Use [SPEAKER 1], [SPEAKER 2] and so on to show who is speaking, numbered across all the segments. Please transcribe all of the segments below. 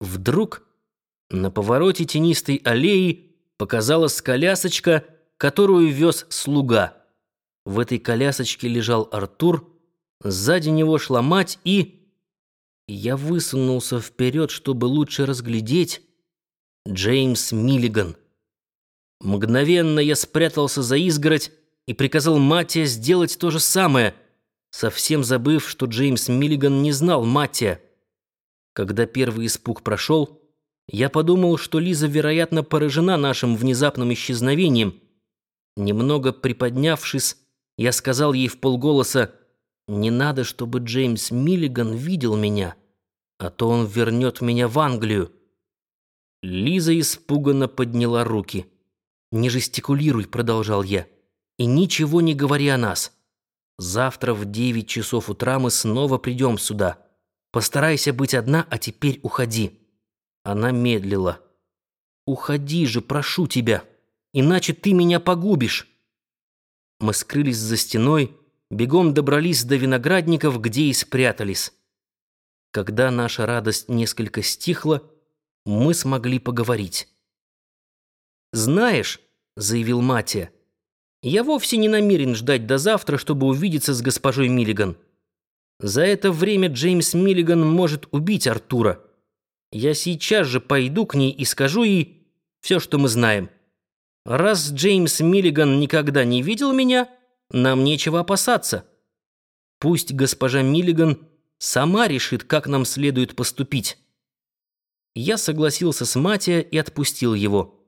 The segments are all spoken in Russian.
[SPEAKER 1] Вдруг на повороте тенистой аллеи показалась колясочка, которую вез слуга. В этой колясочке лежал Артур, сзади него шла мать и... Я высунулся вперед, чтобы лучше разглядеть Джеймс Миллиган. Мгновенно я спрятался за изгородь и приказал Матте сделать то же самое, совсем забыв, что Джеймс Миллиган не знал Маттия. Когда первый испуг прошел, я подумал, что Лиза, вероятно, поражена нашим внезапным исчезновением. Немного приподнявшись, я сказал ей в полголоса, «Не надо, чтобы Джеймс Миллиган видел меня, а то он вернет меня в Англию». Лиза испуганно подняла руки. «Не жестикулируй», — продолжал я, — «и ничего не говори о нас. Завтра в девять часов утра мы снова придем сюда». Постарайся быть одна, а теперь уходи». Она медлила. «Уходи же, прошу тебя, иначе ты меня погубишь». Мы скрылись за стеной, бегом добрались до виноградников, где и спрятались. Когда наша радость несколько стихла, мы смогли поговорить. «Знаешь», — заявил Матия, — «я вовсе не намерен ждать до завтра, чтобы увидеться с госпожой Миллиган». За это время Джеймс Миллиган может убить Артура. Я сейчас же пойду к ней и скажу ей все, что мы знаем. Раз Джеймс Миллиган никогда не видел меня, нам нечего опасаться. Пусть госпожа Миллиган сама решит, как нам следует поступить. Я согласился с Матия и отпустил его,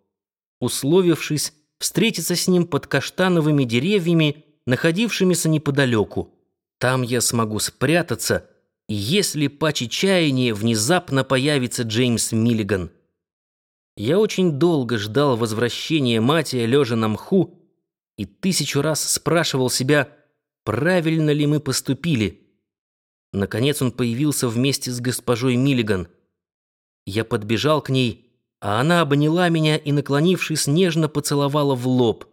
[SPEAKER 1] условившись встретиться с ним под каштановыми деревьями, находившимися неподалеку. Там я смогу спрятаться, если по чаяния внезапно появится Джеймс Миллиган. Я очень долго ждал возвращения Матия, лежа на мху, и тысячу раз спрашивал себя, правильно ли мы поступили. Наконец он появился вместе с госпожой Миллиган. Я подбежал к ней, а она обняла меня и, наклонившись, нежно поцеловала в лоб.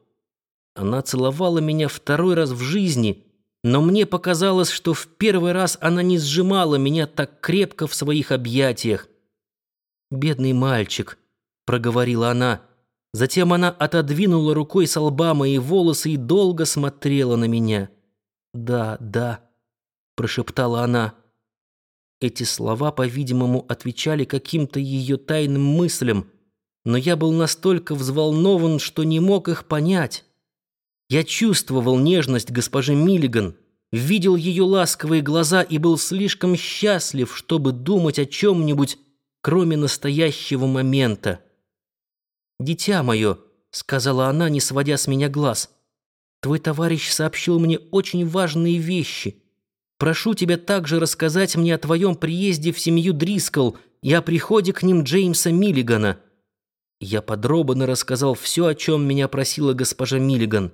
[SPEAKER 1] Она целовала меня второй раз в жизни — но мне показалось, что в первый раз она не сжимала меня так крепко в своих объятиях. «Бедный мальчик», — проговорила она. Затем она отодвинула рукой с лба мои волосы и долго смотрела на меня. «Да, да», — прошептала она. Эти слова, по-видимому, отвечали каким-то ее тайным мыслям, но я был настолько взволнован, что не мог их понять. Я чувствовал нежность госпожи Миллиган, видел ее ласковые глаза и был слишком счастлив, чтобы думать о чем-нибудь, кроме настоящего момента. «Дитя мое», — сказала она, не сводя с меня глаз, — «твой товарищ сообщил мне очень важные вещи. Прошу тебя также рассказать мне о твоем приезде в семью Дрискл и о приходе к ним Джеймса Миллигана». Я подробно рассказал все, о чем меня просила госпожа Миллиган.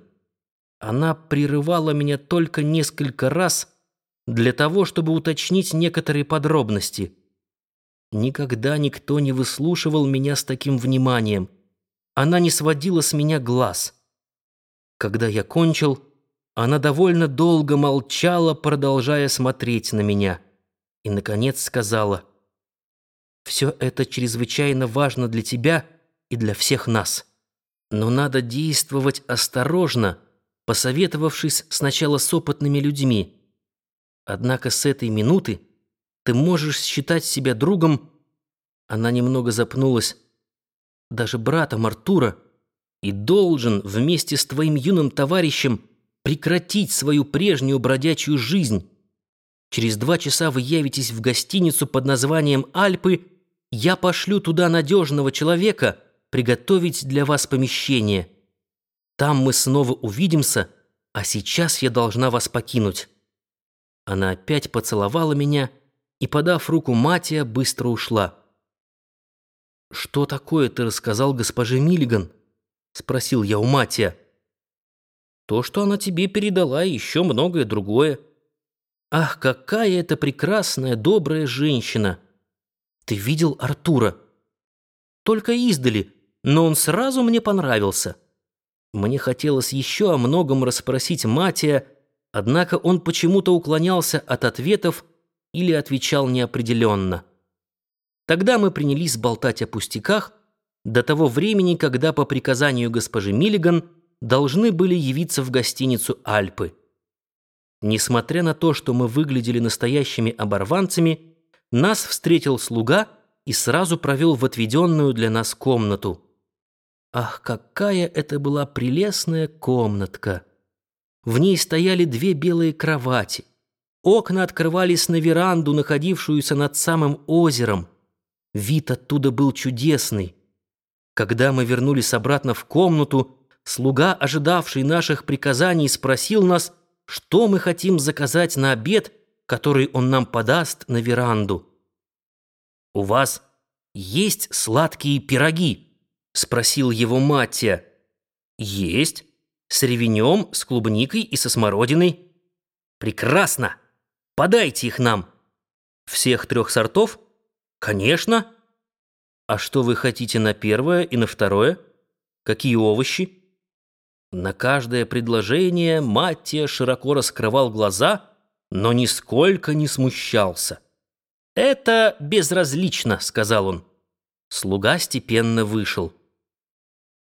[SPEAKER 1] Она прерывала меня только несколько раз для того, чтобы уточнить некоторые подробности. Никогда никто не выслушивал меня с таким вниманием. Она не сводила с меня глаз. Когда я кончил, она довольно долго молчала, продолжая смотреть на меня. И, наконец, сказала, «Все это чрезвычайно важно для тебя и для всех нас. Но надо действовать осторожно» посоветовавшись сначала с опытными людьми. Однако с этой минуты ты можешь считать себя другом, она немного запнулась, даже братом Артура, и должен вместе с твоим юным товарищем прекратить свою прежнюю бродячую жизнь. Через два часа вы явитесь в гостиницу под названием «Альпы», я пошлю туда надежного человека приготовить для вас помещение. Там мы снова увидимся, а сейчас я должна вас покинуть». Она опять поцеловала меня и, подав руку Матия, быстро ушла. «Что такое ты рассказал госпоже Миллиган?» — спросил я у Матия. «То, что она тебе передала, и еще многое другое. Ах, какая это прекрасная, добрая женщина! Ты видел Артура?» «Только издали, но он сразу мне понравился». Мне хотелось еще о многом расспросить Матия, однако он почему-то уклонялся от ответов или отвечал неопределенно. Тогда мы принялись болтать о пустяках до того времени, когда по приказанию госпожи Миллиган должны были явиться в гостиницу «Альпы». Несмотря на то, что мы выглядели настоящими оборванцами, нас встретил слуга и сразу провел в отведенную для нас комнату. Ах, какая это была прелестная комнатка! В ней стояли две белые кровати. Окна открывались на веранду, находившуюся над самым озером. Вид оттуда был чудесный. Когда мы вернулись обратно в комнату, слуга, ожидавший наших приказаний, спросил нас, что мы хотим заказать на обед, который он нам подаст на веранду. «У вас есть сладкие пироги?» — спросил его Маттия. «Есть. С ревенем, с клубникой и со смородиной». «Прекрасно! Подайте их нам!» «Всех трех сортов?» «Конечно!» «А что вы хотите на первое и на второе? Какие овощи?» На каждое предложение Маттия широко раскрывал глаза, но нисколько не смущался. «Это безразлично», — сказал он. Слуга степенно вышел.